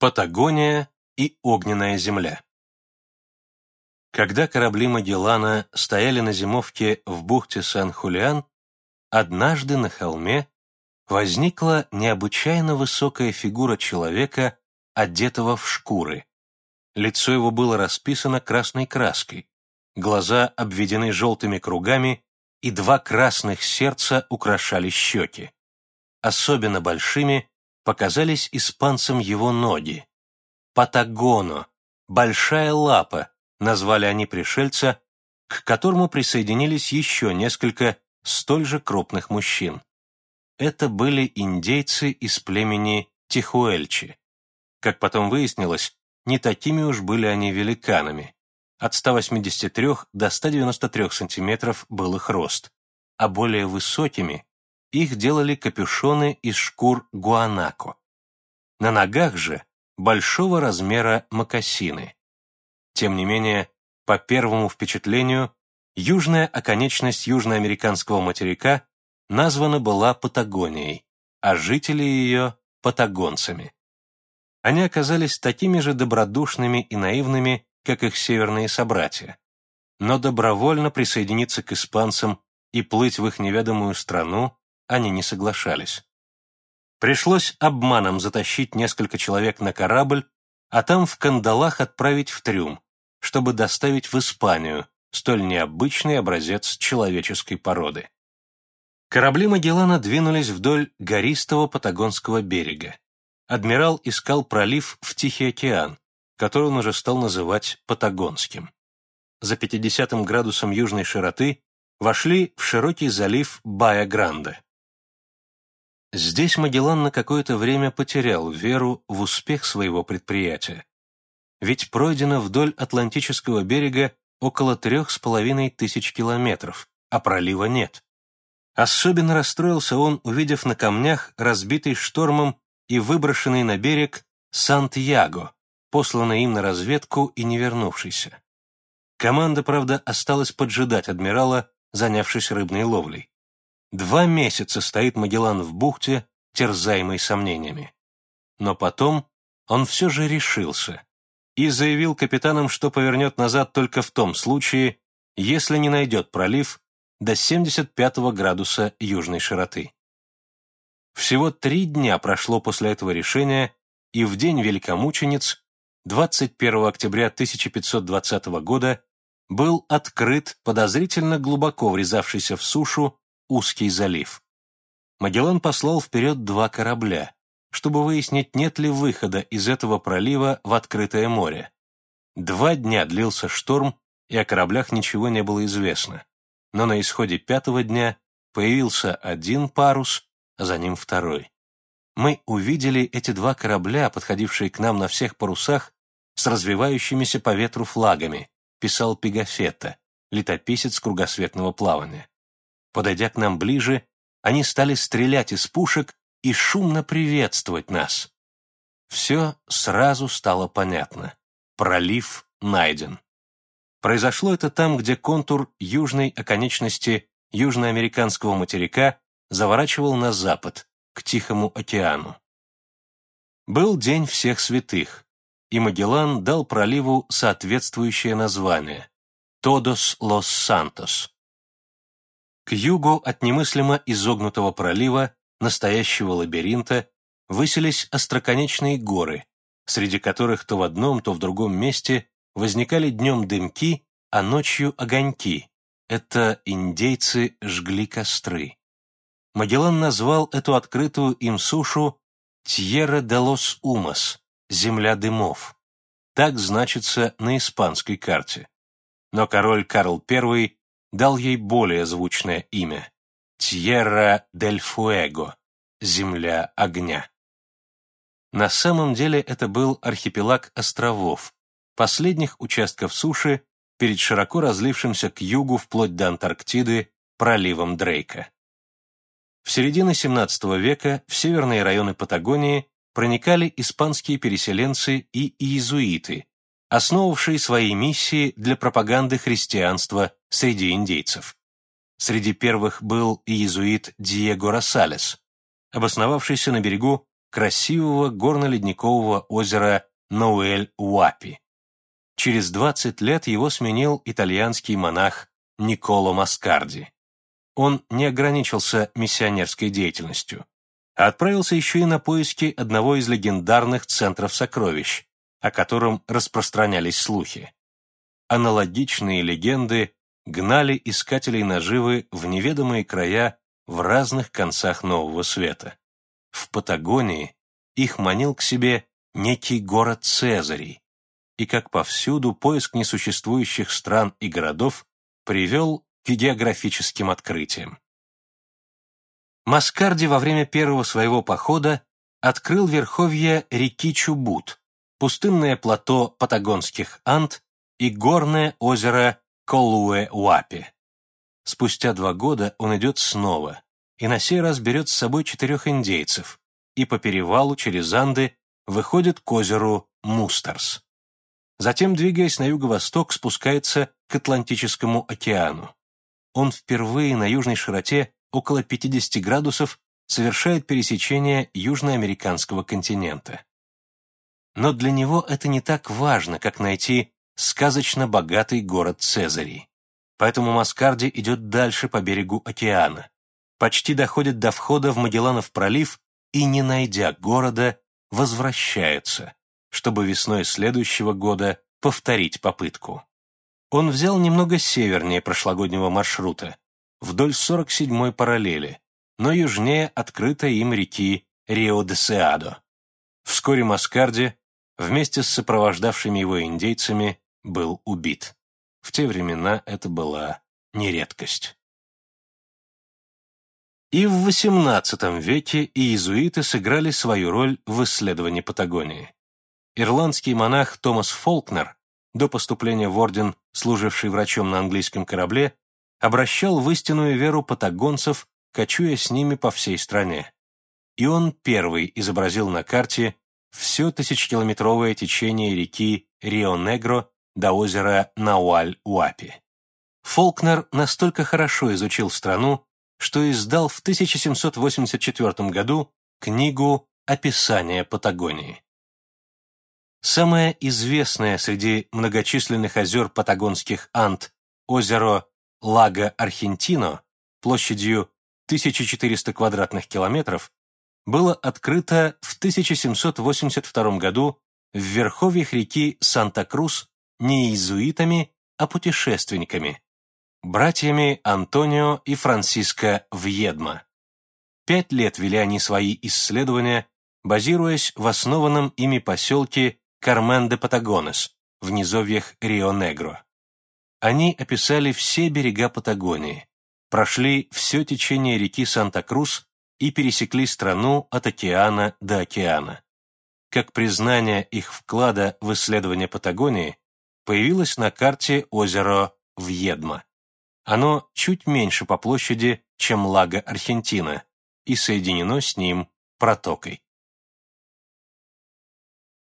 Патагония и огненная земля. Когда корабли Магеллана стояли на зимовке в бухте Сан-Хулиан, однажды на холме возникла необычайно высокая фигура человека, одетого в шкуры. Лицо его было расписано красной краской, глаза обведены желтыми кругами, и два красных сердца украшали щеки. Особенно большими показались испанцам его ноги. Патагоно, большая лапа, назвали они пришельца, к которому присоединились еще несколько столь же крупных мужчин. Это были индейцы из племени Тихуэльчи. Как потом выяснилось, не такими уж были они великанами. От 183 до 193 сантиметров был их рост, а более высокими их делали капюшоны из шкур гуанако. На ногах же большого размера мокасины. Тем не менее, по первому впечатлению, южная оконечность южноамериканского материка названа была Патагонией, а жители ее – патагонцами. Они оказались такими же добродушными и наивными, как их северные собратья. Но добровольно присоединиться к испанцам и плыть в их неведомую страну они не соглашались. Пришлось обманом затащить несколько человек на корабль, а там в кандалах отправить в трюм, чтобы доставить в Испанию столь необычный образец человеческой породы. Корабли Магеллана двинулись вдоль гористого Патагонского берега. Адмирал искал пролив в Тихий океан, который он уже стал называть Патагонским. За 50 градусом южной широты вошли в широкий залив Бая-Гранде. Здесь Магеллан на какое-то время потерял веру в успех своего предприятия. Ведь пройдено вдоль Атлантического берега около трех с половиной тысяч километров, а пролива нет. Особенно расстроился он, увидев на камнях разбитый штормом и выброшенный на берег Сант-Яго, посланный им на разведку и не вернувшийся. Команда, правда, осталась поджидать адмирала, занявшись рыбной ловлей. Два месяца стоит Магеллан в бухте, терзаемый сомнениями. Но потом он все же решился и заявил капитанам, что повернет назад только в том случае, если не найдет пролив до 75 градуса южной широты. Всего три дня прошло после этого решения, и в день Великомучениц, 21 октября 1520 года, был открыт подозрительно глубоко врезавшийся в сушу узкий залив. Магеллан послал вперед два корабля, чтобы выяснить, нет ли выхода из этого пролива в открытое море. Два дня длился шторм, и о кораблях ничего не было известно. Но на исходе пятого дня появился один парус, а за ним второй. Мы увидели эти два корабля, подходившие к нам на всех парусах, с развивающимися по ветру флагами, писал Пигафетта, летописец кругосветного плавания. Подойдя к нам ближе, они стали стрелять из пушек и шумно приветствовать нас. Все сразу стало понятно. Пролив найден. Произошло это там, где контур южной оконечности южноамериканского материка заворачивал на запад, к Тихому океану. Был День всех святых, и Магеллан дал проливу соответствующее название – Тодос Лос Сантос. К югу от немыслимо изогнутого пролива, настоящего лабиринта, высились остроконечные горы, среди которых то в одном, то в другом месте возникали днем дымки, а ночью огоньки. Это индейцы жгли костры. Магеллан назвал эту открытую им сушу «Тьерра де лос Умас» — «Земля дымов». Так значится на испанской карте. Но король Карл I дал ей более звучное имя – Тьерра дель Фуэго – Земля огня. На самом деле это был архипелаг островов, последних участков суши перед широко разлившимся к югу вплоть до Антарктиды проливом Дрейка. В середине XVII века в северные районы Патагонии проникали испанские переселенцы и иезуиты, основавшие свои миссии для пропаганды христианства среди индейцев. Среди первых был иезуит Диего Росалес, обосновавшийся на берегу красивого горно-ледникового озера Ноуэль-Уапи. Через 20 лет его сменил итальянский монах Николо Маскарди. Он не ограничился миссионерской деятельностью, а отправился еще и на поиски одного из легендарных центров сокровищ, о котором распространялись слухи. Аналогичные легенды гнали искателей наживы в неведомые края в разных концах Нового Света. В Патагонии их манил к себе некий город Цезарий, и как повсюду поиск несуществующих стран и городов привел к географическим открытиям. Маскарди во время первого своего похода открыл верховья реки Чубут, пустынное плато патагонских Анд и горное озеро Колуэ-Уапи. Спустя два года он идет снова, и на сей раз берет с собой четырех индейцев, и по перевалу через Анды выходит к озеру Мустерс. Затем, двигаясь на юго-восток, спускается к Атлантическому океану. Он впервые на южной широте около 50 градусов совершает пересечение южноамериканского континента. Но для него это не так важно, как найти сказочно богатый город Цезарий. Поэтому Маскарди идет дальше по берегу океана, почти доходит до входа в Магелланов пролив и, не найдя города, возвращается, чтобы весной следующего года повторить попытку. Он взял немного севернее прошлогоднего маршрута, вдоль 47-й параллели, но южнее открытой им реки Рио-де-Сеадо. Вскоре Маскарди вместе с сопровождавшими его индейцами был убит. В те времена это была не редкость. И в XVIII веке иезуиты сыграли свою роль в исследовании Патагонии. Ирландский монах Томас Фолкнер, до поступления в орден, служивший врачом на английском корабле, обращал в истинную веру патагонцев, кочуя с ними по всей стране. И он первый изобразил на карте все тысячекилометровое течение реки Рио-Негро до озера Науаль-Уапи. Фолкнер настолько хорошо изучил страну, что издал в 1784 году книгу «Описание Патагонии». Самое известное среди многочисленных озер патагонских Анд озеро Лаго Архентино площадью 1400 квадратных километров было открыто в 1782 году в верховьях реки Санта-Крус не иезуитами, а путешественниками, братьями Антонио и Франциско Вьедма. Пять лет вели они свои исследования, базируясь в основанном ими поселке Кармен де Патагонес в низовьях Рио-Негро. Они описали все берега Патагонии, прошли все течение реки Санта-Крус и пересекли страну от океана до океана. Как признание их вклада в исследование Патагонии, появилось на карте озеро Вьедма. Оно чуть меньше по площади, чем Лаго Аргентина, и соединено с ним протокой.